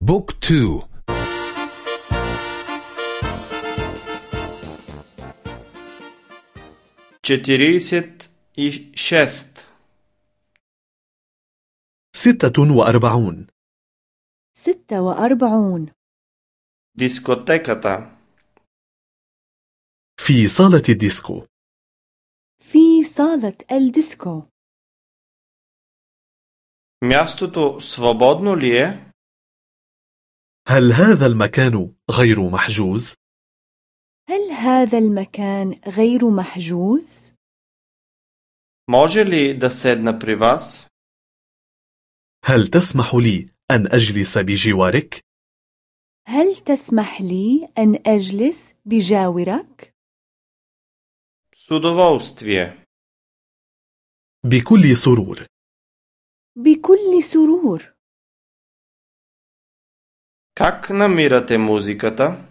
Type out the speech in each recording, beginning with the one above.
بوك تو четиридесет и шест ستة وأربعون ستة وأربعون дискотеката في صالة الديسكو في صالة الديسكو мястото свободно ли е هل هذا المكان غير محجوز؟ هل هذا المكان غير محجوز؟ може ли да седна при вас هل تسمح لي أن أجلس بجوارك؟ هل تسمح لي أن أجلس بجاورك؟ с удоволствие بكل سرور بكل سرور как намирате музиката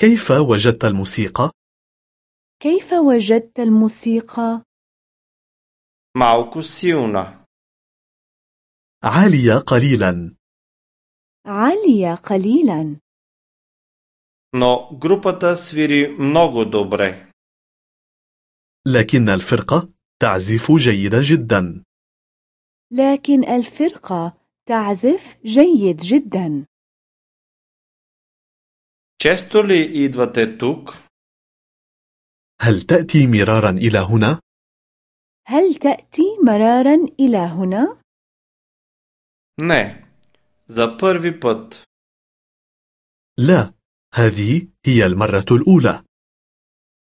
كيف وجدت الموسيقى؟ كيف وجدت الموسيقى؟ малко силна عالية قليلا عالية قليلا но групата свири много добре لكن الفرقة تعزف جيدا جدا لكن الفرقة تعزف جيد جدا често ли идвате тук هل تأتي مرارا إلى هنا؟ هل تأتي مرارا إلى هنا؟ не за първи път لا هذه هي المرة الأولى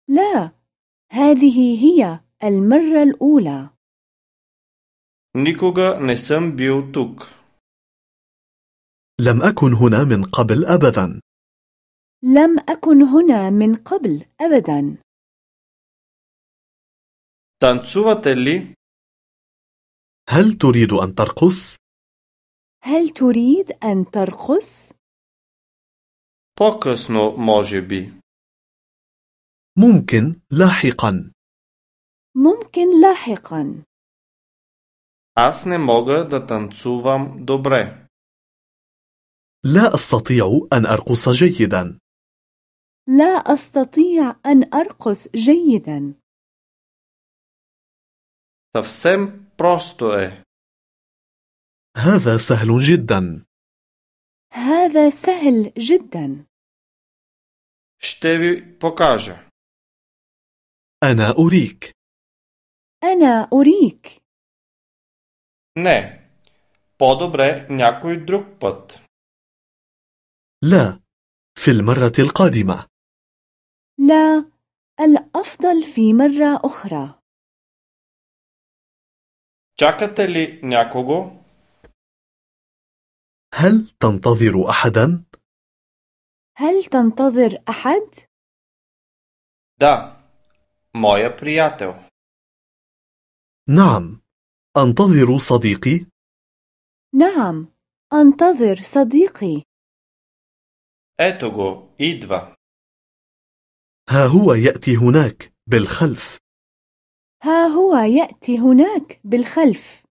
لا هذه هي المرة الأولى никога не съм бил тук لم أكن هنا من قبل أبدا لم أكن هنا من قبل أبدا танцувате ли هل تريد أن ترقص؟ هل تريد أن ترقص؟ по-късно може би ممكن لاحقا ممكن لاحقا аз не мога да танцувам добре لا أستطيع أن أرقص جيدا لا أستطيع أن أرقص جيدا съвсем просто е هذا سهل جدا هذا سهل جدا ще ви покажа أنا أريك أنا أريك не по-добре някой друг път لا في المرة القادمة لا الأفضل في مرة أخرى чакате ли някого هل تنتظر أحدا؟ هل تنتظر أحد؟ да моя приятел نعم أنتظر صديقي نعم أنتظر صديقي اتوغو ايدوا ها هو يأتي هناك بالخلف. ها هو يأتي هناك بالخلف.